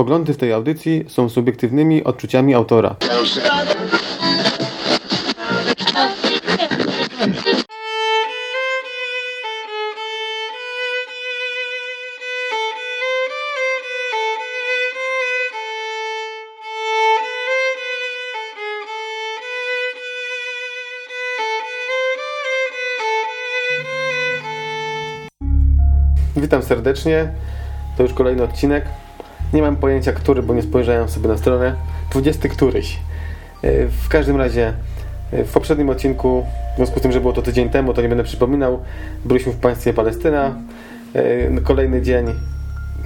Poglądy w tej audycji są subiektywnymi odczuciami autora. Witam serdecznie. To już kolejny odcinek. Nie mam pojęcia który, bo nie spojrzałem sobie na stronę. 20 któryś. E, w każdym razie e, w poprzednim odcinku, w związku z tym, że było to tydzień temu, to nie będę przypominał, byliśmy w państwie Palestyna. E, kolejny dzień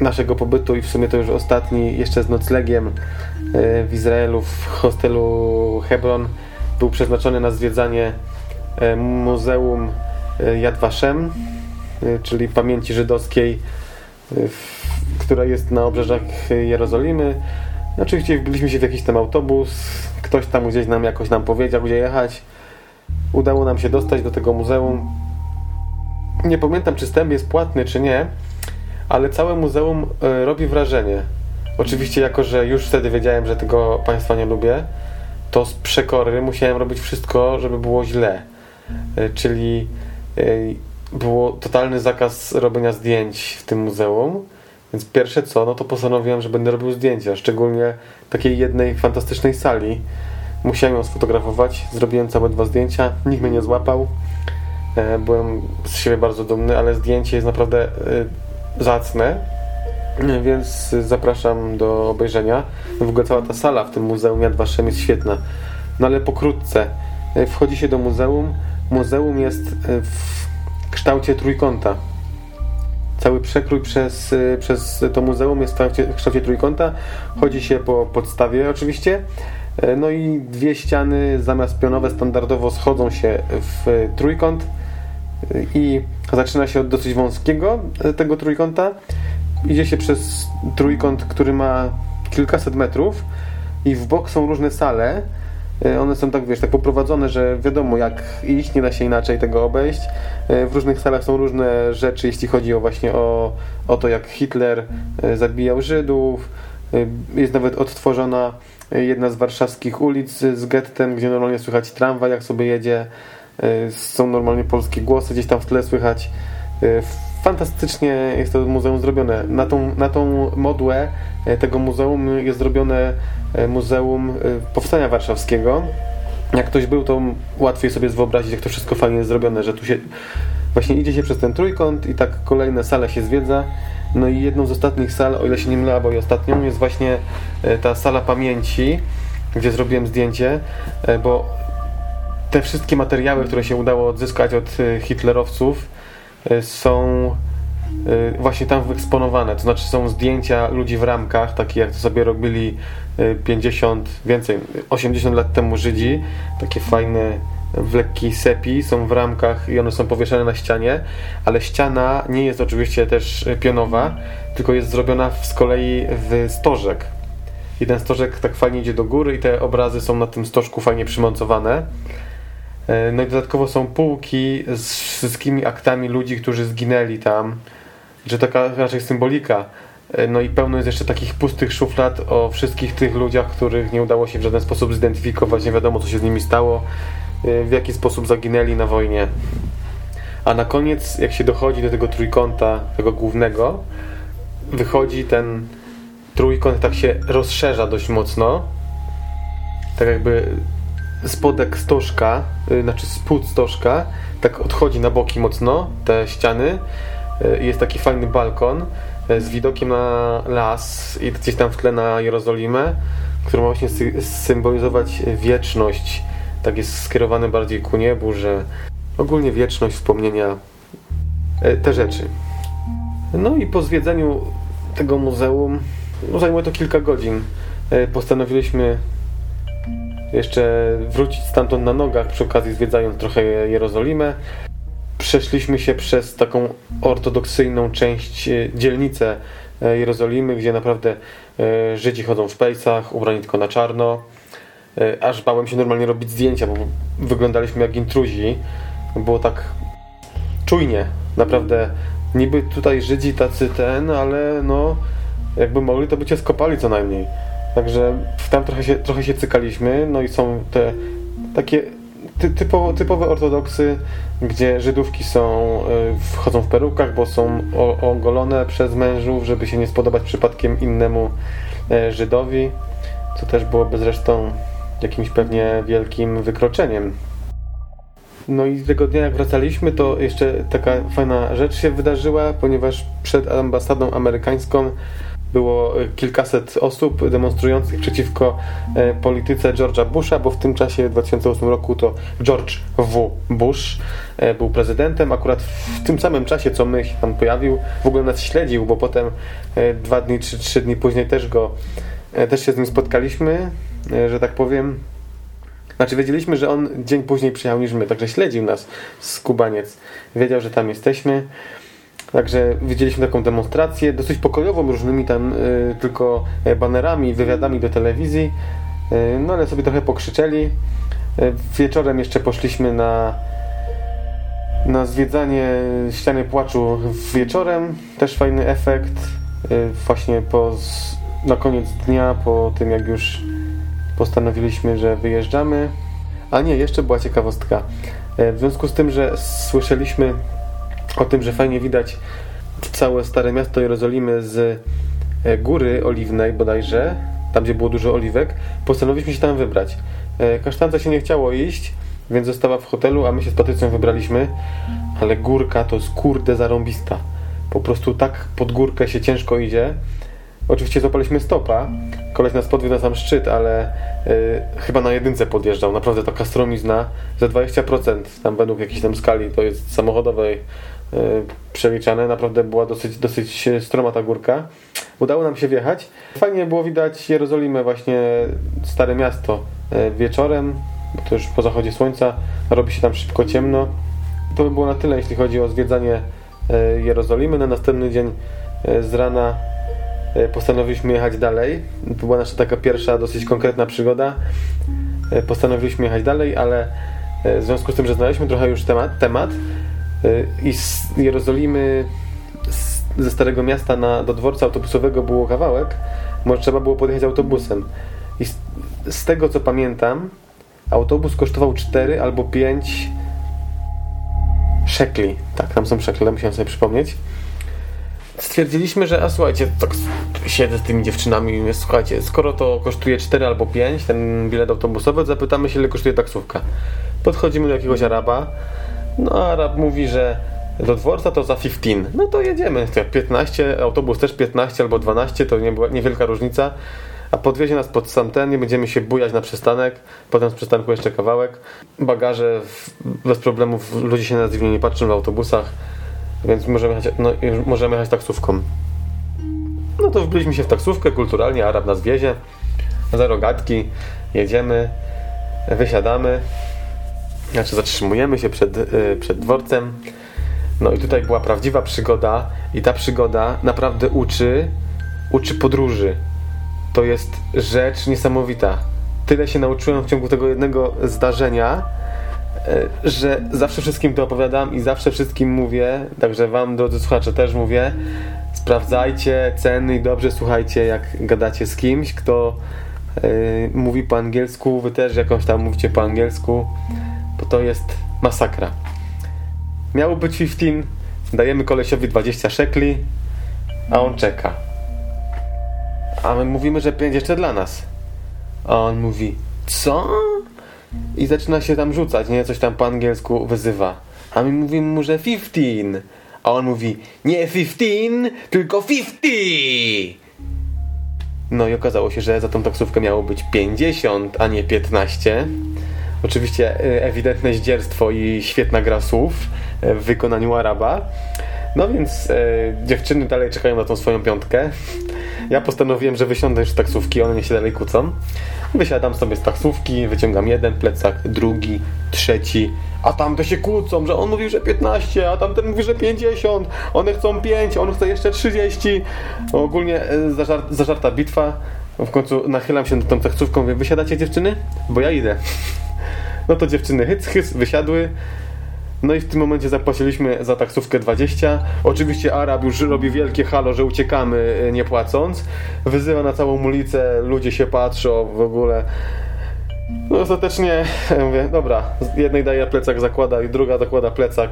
naszego pobytu i w sumie to już ostatni, jeszcze z noclegiem w Izraelu w hostelu Hebron był przeznaczony na zwiedzanie Muzeum Yad Vashem, czyli pamięci żydowskiej która jest na obrzeżach Jerozolimy. Oczywiście wbiliśmy się w jakiś tam autobus, ktoś tam gdzieś nam jakoś nam powiedział, gdzie jechać. Udało nam się dostać do tego muzeum. Nie pamiętam, czy wstęp jest płatny, czy nie, ale całe muzeum e, robi wrażenie. Oczywiście, jako że już wtedy wiedziałem, że tego państwa nie lubię, to z przekory musiałem robić wszystko, żeby było źle. E, czyli e, było totalny zakaz robienia zdjęć w tym muzeum. Więc pierwsze co, no to postanowiłem, że będę robił zdjęcia, szczególnie takiej jednej fantastycznej sali. Musiałem ją sfotografować, zrobiłem całe dwa zdjęcia, nikt mnie nie złapał. E, byłem z siebie bardzo dumny, ale zdjęcie jest naprawdę e, zacne, więc zapraszam do obejrzenia. W ogóle cała ta sala w tym Muzeum Yad Vashem jest świetna. No ale pokrótce, e, wchodzi się do muzeum. Muzeum jest w kształcie trójkąta. Cały przekrój przez, y, przez to muzeum jest w kształcie, w kształcie trójkąta. Chodzi się po podstawie oczywiście. E, no i dwie ściany zamiast pionowe standardowo schodzą się w trójkąt i zaczyna się od dosyć wąskiego e, tego trójkąta. Idzie się przez trójkąt, który ma kilkaset metrów i w bok są różne sale, E, one są tak, wiesz, tak poprowadzone, że wiadomo jak iść, nie da się inaczej tego obejść. E, w różnych salach są różne rzeczy, jeśli chodzi o właśnie o, o to, jak Hitler e, zabijał Żydów. Jest nawet odtworzona jedna z warszawskich ulic z gettem, gdzie normalnie słychać tramwaj, jak sobie jedzie. Są normalnie polskie głosy, gdzieś tam w tle słychać. Fantastycznie jest to muzeum zrobione. Na tą, na tą modłę tego muzeum jest zrobione E, Muzeum e, Powstania Warszawskiego. Jak ktoś był, to łatwiej sobie wyobrazić, jak to wszystko fajnie jest zrobione, że tu się właśnie idzie się przez ten trójkąt i tak kolejne sale się zwiedza. No i jedną z ostatnich sal, o ile się nie mylę, bo i ostatnią, jest właśnie e, ta sala pamięci, gdzie zrobiłem zdjęcie, bo te wszystkie materiały, które się udało odzyskać od hitlerowców są właśnie tam wyeksponowane. To znaczy są zdjęcia ludzi w ramkach, takie jak to sobie robili 50, y, więcej, 80 lat temu Żydzi. Takie fajne w lekkiej sepi, są w ramkach i one są powieszone na ścianie, ale ściana nie jest oczywiście też pionowa, tylko jest zrobiona z kolei w stożek. I ten stożek tak fajnie idzie do góry i te obrazy są na tym stożku fajnie przymontowane. Y, no i dodatkowo są półki z wszystkimi aktami ludzi, którzy zginęli tam że taka raczej symbolika. E, no i pełno jest jeszcze takich pustych szuflad o wszystkich tych ludziach, których nie udało się w żaden sposób zidentyfikować, nie wiadomo co się z nimi stało, e, w jaki sposób zaginęli na wojnie. A na koniec, jak się dochodzi do tego trójkąta, tego głównego, wychodzi ten trójkąt, tak się rozszerza dość mocno. Tak jakby spodek stożka, e, znaczy spód stożka, tak odchodzi na boki mocno, te ściany E, jest taki fajny balkon e, z widokiem na las i gdzieś tam w tle na Jerozolimę, który ma właśnie symbolizować wieczność. Tak jest skierowany bardziej ku niebu, że ogólnie wieczność, wspomnienia, te rzeczy. No i po zwiedzeniu tego muzeum, no zajmuje to kilka godzin, postanowiliśmy jeszcze wrócić stamtąd na nogach, przy okazji zwiedzając trochę Jerozolimę przeszliśmy się przez taką ortodoksyjną część, e, dzielnicę e, Jerozolimy, gdzie naprawdę e, Żydzi chodzą w pejsach, ubrani tylko na czarno. Aż bałem się normalnie robić zdjęcia, bo wyglądaliśmy jak intruzi. Było tak czujnie, naprawdę. Niby tutaj Żydzi tacy ten, ale no jakby mogli, to by cię skopali co najmniej. Także tam trochę się, trochę się cykaliśmy, no i są te takie ty, typowo, typowe ortodoksy, gdzie Żydówki są, y, wchodzą w perukach, bo są ogolone przez mężów, żeby się nie spodobać przypadkiem innemu e, Żydowi, co też byłoby zresztą jakimś pewnie wielkim wykroczeniem. No i tego dnia jak wracaliśmy, to jeszcze taka fajna rzecz się wydarzyła, ponieważ przed ambasadą amerykańską było kilkaset osób demonstrujących przeciwko e, polityce George'a Busha, bo w tym czasie w 2008 roku to George W. Bush e, był prezydentem. Akurat w tym samym czasie, co my się tam pojawił, w ogóle nas śledził, bo potem e, dwa dni czy trzy dni później też go, też się z nim spotkaliśmy, że tak powiem. Znaczy wiedzieliśmy, że on dzień później przyjechał niż my, także śledził nas z Kubaniec. Wiedział, że tam jesteśmy. Także widzieliśmy taką demonstrację, dosyć pokojową, różnymi tam y, tylko e, banerami, wywiadami do telewizji. Y, no ale sobie trochę pokrzyczeli. Y, wieczorem jeszcze poszliśmy na, na zwiedzanie ściany płaczu wieczorem. Też fajny efekt. Właśnie po, na koniec dnia, po tym jak już postanowiliśmy, że wyjeżdżamy. A nie, jeszcze była ciekawostka. W związku z tym, że słyszeliśmy o tym, że fajnie widać całe Stare Miasto Jerozolimy z e, Góry Oliwnej bodajże, tam gdzie było dużo oliwek, postanowiliśmy się tam wybrać. E, kasztance się nie chciało iść, więc została w hotelu, a my się z Patrycją wybraliśmy, ale górka to jest kurde zarąbista. Po prostu tak pod górkę się ciężko idzie. Oczywiście złapaliśmy stopa, koleś nas podwiódł na sam szczyt, ale y, chyba na jedynce podjeżdżał. Naprawdę taka stromizna za 20%, tam według jakiejś tam skali, to jest samochodowej przeliczane. Naprawdę była dosyć, dosyć stroma ta górka. Udało nam się wjechać. Fajnie było widać Jerozolimę, właśnie Stare Miasto y, wieczorem, to już po zachodzie słońca robi się tam szybko ciemno. To by było na tyle, jeśli chodzi o zwiedzanie Jerozolimy. Na następny dzień z rana E, postanowiliśmy jechać dalej. To była nasza taka pierwsza dosyć konkretna przygoda. E, postanowiliśmy jechać dalej, ale e, w związku z tym, że znaleźliśmy trochę już temat, temat i z Jerozolimy ze Starego Miasta na, do dworca autobusowego było kawałek, może trzeba było podjechać autobusem. I z, z tego co pamiętam, autobus kosztował 4 albo 5 szekli. Tak, tam są szekle, musiałem sobie przypomnieć stwierdziliśmy, że a słuchajcie, tak siedzę z tymi dziewczynami i mówię, słuchajcie, skoro to kosztuje 4 albo 5, ten bilet autobusowy, zapytamy się, ile kosztuje taksówka. Podchodzimy do jakiegoś Araba, no Arab mówi, że do dworca to za 15. No to jedziemy. 15, autobus też 15 albo 12, to nie była niewielka różnica. A podwiezie nas pod sam ten, nie będziemy się bujać na przystanek, potem z przystanku jeszcze kawałek. Bagaże bez problemów, ludzie się na dziwnie nie patrzą w autobusach więc możemy jechać, no, możemy jechać taksówką. No to wbiliśmy się w taksówkę kulturalnie, Arab nas wiezie, za rogatki, jedziemy, wysiadamy, znaczy zatrzymujemy się przed, yy, przed dworcem. No i tutaj była prawdziwa przygoda i ta przygoda naprawdę uczy, uczy podróży. To jest rzecz niesamowita. Tyle się nauczyłem w ciągu tego jednego zdarzenia, E, że zawsze wszystkim to opowiadam i zawsze wszystkim mówię, także wam drodzy słuchacze też mówię, sprawdzajcie ceny i dobrze słuchajcie jak gadacie z kimś, kto yy, mówi po angielsku, wy też jakąś tam mówicie po angielsku, to jest masakra. Miało być 15, dajemy kolesiowi 20 szekli, a on czeka. A my mówimy, że 5 jeszcze dla nas. A on mówi, co? i zaczyna się tam rzucać, nie? Coś tam po angielsku wyzywa. A my mówimy mu, że 15. A on mówi, nie 15, tylko 50! No i okazało się, że za tą taksówkę miało być 50, a nie 15. Oczywiście e, ewidentne zdzierstwo i świetna gra słów e, w wykonaniu Araba. No więc e, dziewczyny dalej czekają na tą swoją piątkę. Ja postanowiłem, że wysiądę już z taksówki, one się dalej kłócą. Wysiadam sobie z taksówki, wyciągam jeden plecak, drugi, trzeci, a tamte się kłócą, że on mówił, że 15, a tamten mówi, że 50, one chcą 5, on chce jeszcze 30. Ogólnie e, zażar zażarta bitwa. W końcu nachylam się nad tą taksówką, mówię, wysiadacie dziewczyny? Bo ja idę. No to dziewczyny hyc, hyc, wysiadły. No i w tym momencie zapłaciliśmy za taksówkę 20. Oczywiście Arab już robi wielkie halo, że uciekamy nie płacąc. Wyzywa na całą ulicę, ludzie się patrzą w ogóle. No ostatecznie mówię, dobra, jednej daje plecak, zakłada i druga zakłada plecak.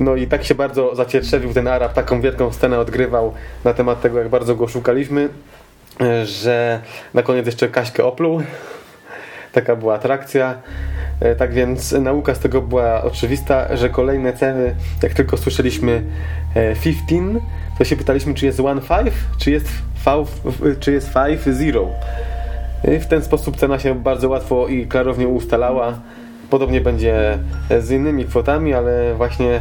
No i tak się bardzo zacietrzewił ten Arab, taką wielką scenę odgrywał na temat tego, jak bardzo go szukaliśmy, że na koniec jeszcze Kaśkę opluł. Taka była atrakcja. Tak więc nauka z tego była oczywista, że kolejne ceny, jak tylko słyszeliśmy 15, to się pytaliśmy, czy jest 1.5, czy jest 5, czy jest 5.0. W ten sposób cena się bardzo łatwo i klarownie ustalała. Podobnie będzie z innymi kwotami, ale właśnie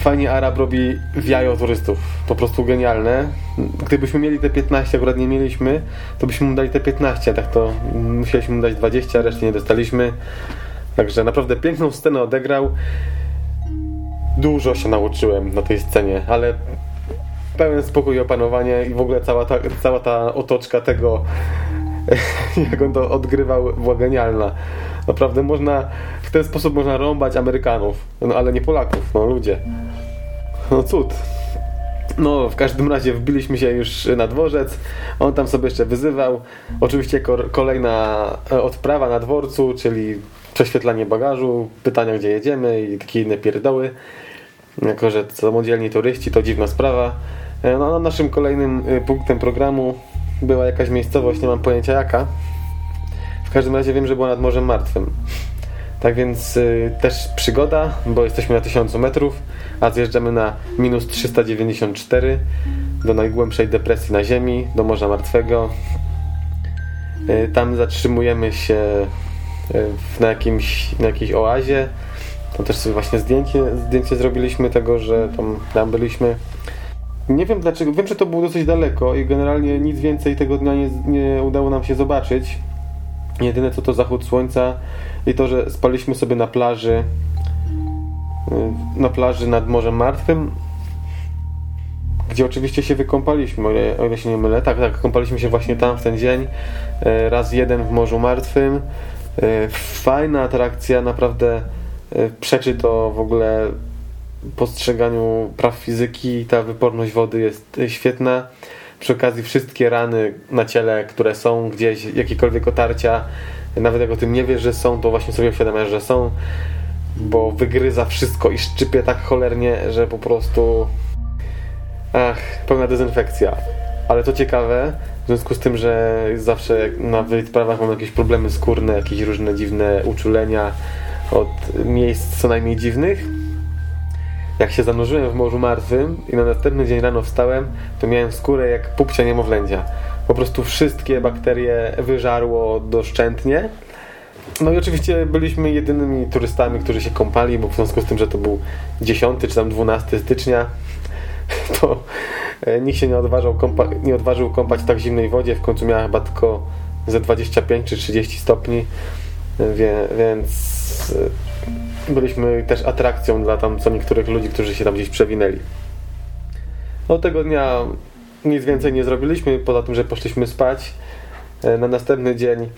fajnie Arab robi w jajo turystów. Po prostu genialne. Gdybyśmy mieli te 15, akurat nie mieliśmy, to byśmy mu dali te 15, tak to musieliśmy mu dać 20, reszty nie dostaliśmy. Także naprawdę piękną scenę odegrał. Dużo się nauczyłem na tej scenie, ale pełen spokój i opanowanie i w ogóle cała ta, cała ta otoczka tego jak on to odgrywał, była genialna. Naprawdę można, w ten sposób można rąbać Amerykanów, no ale nie Polaków, no ludzie. No cud. No, w każdym razie wbiliśmy się już na dworzec. On tam sobie jeszcze wyzywał. Oczywiście kolejna e, odprawa na dworcu, czyli prześwietlanie bagażu, pytania gdzie jedziemy i takie inne pierdoły. Jako, że samodzielni turyści to dziwna sprawa. E, no, naszym kolejnym e, punktem programu była jakaś miejscowość, nie mam pojęcia jaka. W każdym razie wiem, że była nad Morzem Martwym. Tak więc y, też przygoda, bo jesteśmy na 1000 metrów, a zjeżdżamy na minus 394 do najgłębszej depresji na Ziemi, do Morza Martwego. Y, tam zatrzymujemy się y, na, jakimś, na jakiejś oazie. Tam też sobie właśnie zdjęcie, zdjęcie zrobiliśmy tego, że tam, tam byliśmy. Nie wiem dlaczego, wiem, że to było dosyć daleko i generalnie nic więcej tego dnia nie, nie udało nam się zobaczyć. Jedyne co to zachód słońca i to, że spaliśmy sobie na plaży na plaży nad Morzem Martwym gdzie oczywiście się wykąpaliśmy, o ile, o ile się nie mylę. Tak, tak, kąpaliśmy się właśnie tam w ten dzień. Y, raz jeden w Morzu Martwym. Y, fajna atrakcja, naprawdę przeczy to w ogóle postrzeganiu praw fizyki. Ta wyporność wody jest świetna. Przy okazji wszystkie rany na ciele, które są gdzieś, jakiekolwiek otarcia, nawet jak o tym nie wiesz, że są, to właśnie sobie uświadamiasz, że są, bo wygryza wszystko i szczypie tak cholernie, że po prostu ach, pełna dezynfekcja. Ale to ciekawe, w związku z tym, że zawsze na wyprawach mam jakieś problemy skórne, jakieś różne dziwne uczulenia od miejsc co najmniej dziwnych, jak się zanurzyłem w Morzu Martwym i na następny dzień rano wstałem, to miałem skórę jak pupcia niemowlędzia. Po prostu wszystkie bakterie wyżarło doszczętnie. No i oczywiście byliśmy jedynymi turystami, którzy się kąpali, bo w związku z tym, że to był 10 czy tam 12 stycznia, to e, nikt się nie odważył, kąpa nie odważył kąpać w tak zimnej wodzie. W końcu miała chyba tylko ze 25 czy 30 stopni, wie, więc e, byliśmy też atrakcją dla tam co niektórych ludzi, którzy się tam gdzieś przewinęli. Od tego dnia nic więcej nie zrobiliśmy, poza tym, że poszliśmy spać. E, na następny dzień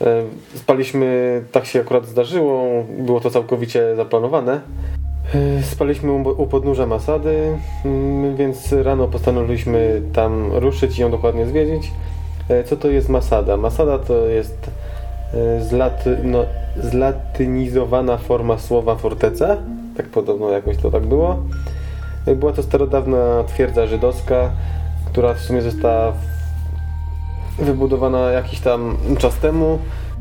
e, spaliśmy, tak się akurat zdarzyło, było to całkowicie zaplanowane. E, spaliśmy u podnóża Masady, mm, więc rano postanowiliśmy tam ruszyć i ją dokładnie zwiedzić. Co to jest Masada? Masada to jest zlaty, no, zlatynizowana forma słowa forteca. Tak podobno jakoś to tak było. Była to starodawna twierdza żydowska, która w sumie została wybudowana jakiś tam czas temu.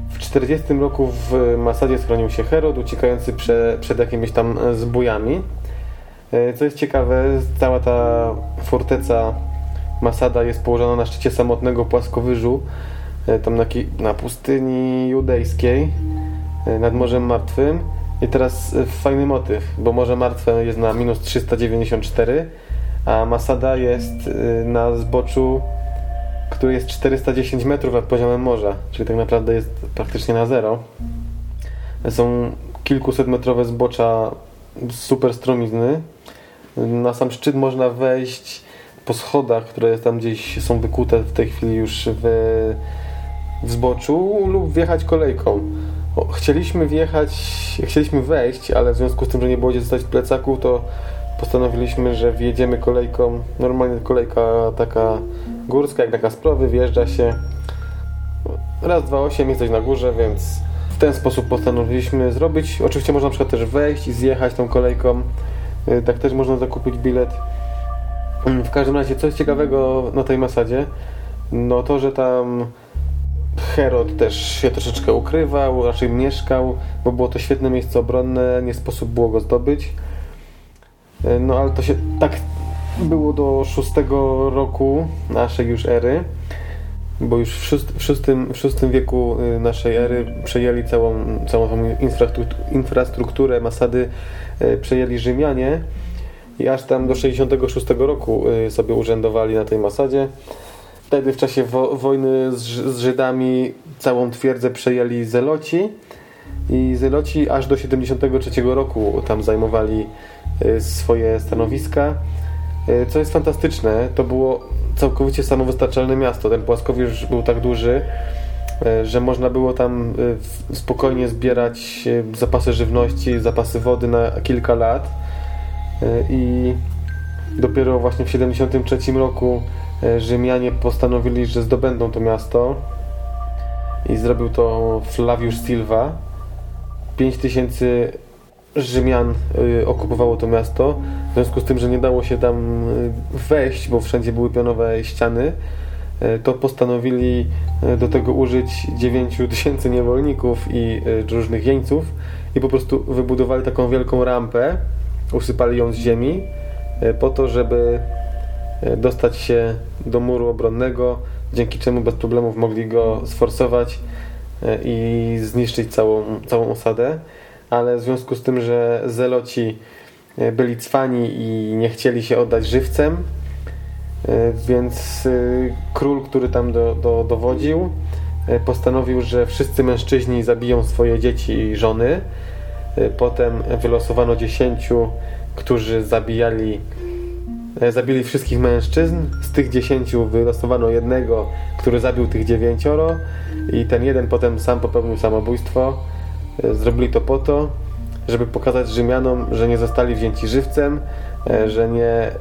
W 40 roku w Masadzie schronił się Herod, uciekający prze, przed jakimiś tam zbójami. E, co jest ciekawe, cała ta forteca Masada jest położona na szczycie samotnego płaskowyżu, e, tam na, na pustyni judejskiej, e, nad Morzem Martwym. I teraz fajny motyw, bo Morze Martwe jest na minus 394, a Masada jest na zboczu, który jest 410 metrów nad poziomem morza, czyli tak naprawdę jest praktycznie na zero. Są kilkusetmetrowe zbocza super stromizny. Na sam szczyt można wejść po schodach, które tam gdzieś są wykute w tej chwili już w, w zboczu lub wjechać kolejką. Chcieliśmy wjechać, chcieliśmy wejść, ale w związku z tym, że nie było gdzie zostać w plecaku, to postanowiliśmy, że wjedziemy kolejką, normalnie kolejka taka górska, jak na Kasprowy, wjeżdża się raz, dwa, osiem, jesteś na górze, więc w ten sposób postanowiliśmy zrobić. Oczywiście można na przykład też wejść i zjechać tą kolejką, y, tak też można zakupić bilet. Mm, w każdym razie, coś ciekawego na tej masadzie, no to, że tam Herod też się troszeczkę ukrywał, raczej mieszkał, bo było to świetne miejsce obronne, nie sposób było go zdobyć. E, no ale to się tak było do szóstego roku naszej już ery, bo już w, szóst, w, szóstym, w szóstym wieku y, naszej ery przejęli całą, całą tą infrastrukturę Masady, e, przejęli Rzymianie i aż tam do 66 roku y, sobie urzędowali na tej Masadzie. Wtedy w czasie wo wojny z, z Żydami całą twierdzę przejęli Zeloci i Zeloci aż do 73 roku tam zajmowali y, swoje stanowiska. Y, co jest fantastyczne, to było całkowicie samowystarczalne miasto. Ten płaskowyż był tak duży, y, że można było tam spokojnie zbierać zapasy żywności, zapasy wody na kilka lat. I dopiero właśnie w 73 roku Rzymianie postanowili, że zdobędą to miasto i zrobił to Flavius Silva. 5000 Rzymian e, okupowało to miasto. W związku z tym, że nie dało się tam e, wejść, bo wszędzie były pionowe ściany, to postanowili do tego użyć 9 tysięcy niewolników i różnych jeńców i po prostu wybudowali taką wielką rampę, usypali ją z ziemi po to, żeby E, dostać się do muru obronnego, dzięki czemu bez problemów mogli go sforsować e, i zniszczyć całą, całą osadę. Ale w związku z tym, że zeloci e, byli cwani i nie chcieli się oddać żywcem, więc król, który tam do, do, dowodził, postanowił, że wszyscy mężczyźni zabiją swoje dzieci i żony. Potem wylosowano dziesięciu, którzy zabijali E, zabili wszystkich mężczyzn. Z tych dziesięciu wylosowano jednego, który zabił tych dziewięcioro i ten jeden potem sam popełnił samobójstwo. E, zrobili to po to, żeby pokazać Rzymianom, że nie zostali wzięci żywcem, e, że nie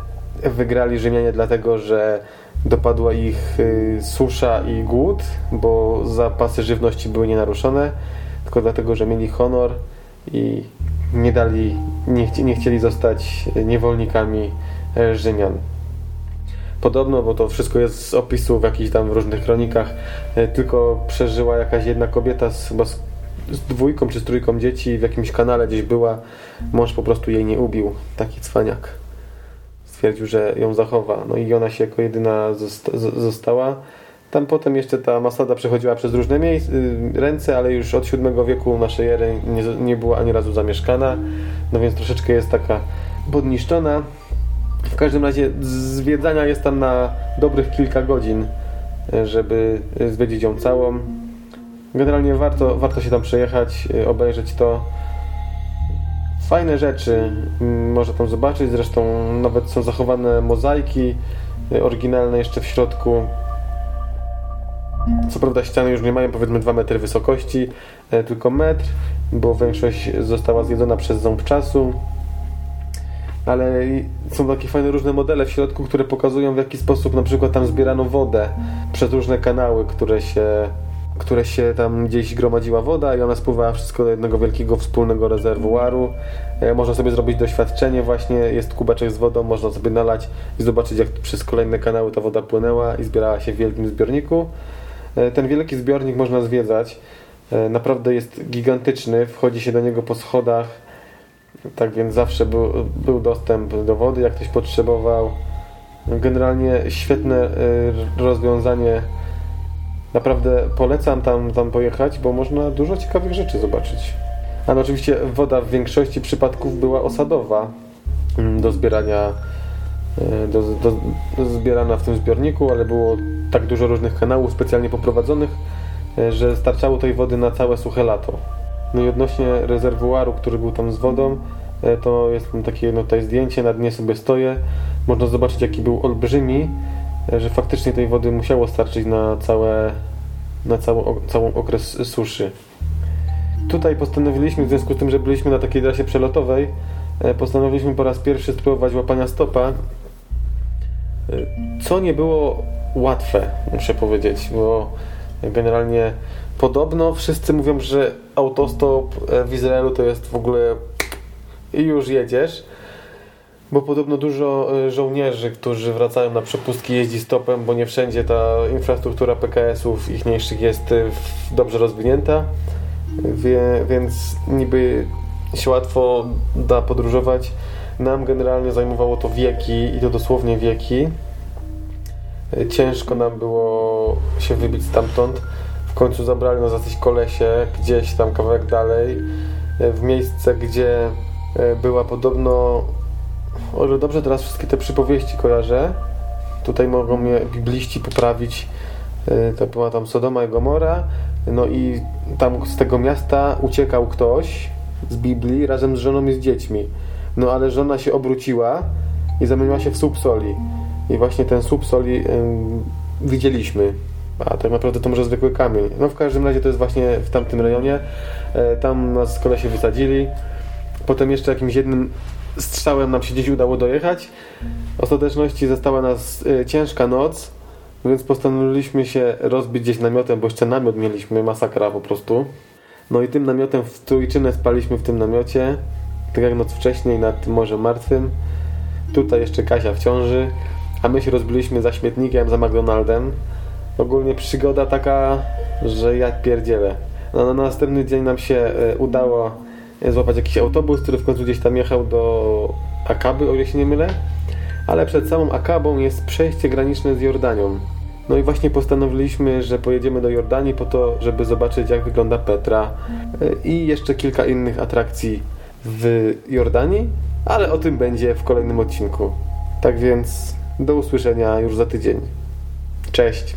wygrali Rzymianie dlatego, że dopadła ich susza i głód, bo zapasy żywności były nienaruszone, tylko dlatego, że mieli honor i nie dali, nie, nie chcieli zostać niewolnikami E, Rzymian. Podobno, bo to wszystko jest z opisu w jakichś tam różnych kronikach, e, tylko przeżyła jakaś jedna kobieta z, chyba z, z dwójką czy z trójką dzieci w jakimś kanale gdzieś była. Mąż po prostu jej nie ubił. Taki cwaniak. Stwierdził, że ją zachowa. No i ona się jako jedyna została. Tam potem jeszcze ta Masada przechodziła przez różne y, ręce, ale już od VII wieku naszej ery nie, nie była ani razu zamieszkana. No więc troszeczkę jest taka podniszczona. W każdym razie zwiedzania jest tam na dobrych kilka godzin, żeby zwiedzić ją całą. Generalnie warto, warto się tam przejechać, obejrzeć to. Fajne rzeczy można tam zobaczyć, zresztą nawet są zachowane mozaiki oryginalne jeszcze w środku. Co prawda ściany już nie mają powiedzmy 2 metry wysokości, e, tylko metr, bo większość została zjedzona przez ząb czasu ale są takie fajne różne modele w środku, które pokazują w jaki sposób na przykład tam zbierano wodę przez różne kanały, które się które się tam gdzieś gromadziła woda i ona spływała wszystko do jednego wielkiego wspólnego rezerwuaru. E, można sobie zrobić doświadczenie właśnie, jest kubeczek z wodą, można sobie nalać i zobaczyć jak przez kolejne kanały ta woda płynęła i zbierała się w wielkim zbiorniku. E, ten wielki zbiornik można zwiedzać. E, naprawdę jest gigantyczny, wchodzi się do niego po schodach tak więc zawsze był, był dostęp do wody, jak ktoś potrzebował. Generalnie świetne y, rozwiązanie. Naprawdę polecam tam, tam pojechać, bo można dużo ciekawych rzeczy zobaczyć. A no oczywiście woda w większości przypadków była osadowa mm, do zbierania, y, do, do, do zbierana w tym zbiorniku, ale było tak dużo różnych kanałów specjalnie poprowadzonych, y, że starczało tej wody na całe suche lato. No i odnośnie rezerwuaru, który był tam z wodą, e, to jest takie jedno tutaj zdjęcie, na dnie sobie stoję. Można zobaczyć jaki był olbrzymi, e, że faktycznie tej wody musiało starczyć na, całe, na cały, cały okres suszy. tutaj postanowiliśmy, w związku z tym, że byliśmy na takiej trasie przelotowej, e, postanowiliśmy po raz pierwszy spróbować łapania stopa, co nie było łatwe, muszę powiedzieć, bo generalnie podobno wszyscy mówią, że autostop w Izraelu to jest w ogóle i już jedziesz, bo podobno dużo żołnierzy, którzy wracają na przepustki jeździ stopem, bo nie wszędzie ta infrastruktura PKS-ów ichniejszych jest dobrze rozwinięta. Wie, więc niby się łatwo da podróżować. Nam generalnie zajmowało to wieki i to dosłownie wieki. Ciężko nam było się wybić stamtąd. W końcu zabrali nas jacyś kolesie gdzieś tam kawałek dalej w miejsce, gdzie e, była podobno o ile dobrze teraz wszystkie te przypowieści kojarzę. Tutaj mogą mnie bibliści poprawić. E, to była tam Sodoma i Gomora no i tam z tego miasta uciekał ktoś z Biblii razem z żoną i z dziećmi. No ale żona się obróciła i zamieniła się w słup soli. I właśnie ten słup soli widzieliśmy. A tak naprawdę to może zwykły kamień. No w każdym razie to jest właśnie w tamtym rejonie. E, tam nas z kolesie wysadzili. Potem jeszcze jakimś jednym strzałem nam się gdzieś udało dojechać. W ostateczności została nas e, ciężka noc więc postanowiliśmy się rozbić gdzieś namiotem, bo jeszcze namiot mieliśmy, masakra po prostu. No i tym namiotem w trójczynę spaliśmy w tym namiocie, tak jak noc wcześniej nad Morzem Martwym. Tutaj jeszcze Kasia w ciąży, a my się rozbiliśmy za śmietnikiem, za McDonaldem. Ogólnie przygoda taka, że ja pierdzielę. No, na następny dzień nam się e, udało e, złapać jakiś autobus, który w końcu gdzieś tam jechał do Akaby, o ile się nie mylę ale przed samą Akabą jest przejście graniczne z Jordanią. No i właśnie postanowiliśmy, że pojedziemy do Jordanii po to, żeby zobaczyć jak wygląda Petra e, i jeszcze kilka innych atrakcji w Jordanii, ale o tym będzie w kolejnym odcinku. Tak więc do usłyszenia już za tydzień. Cześć!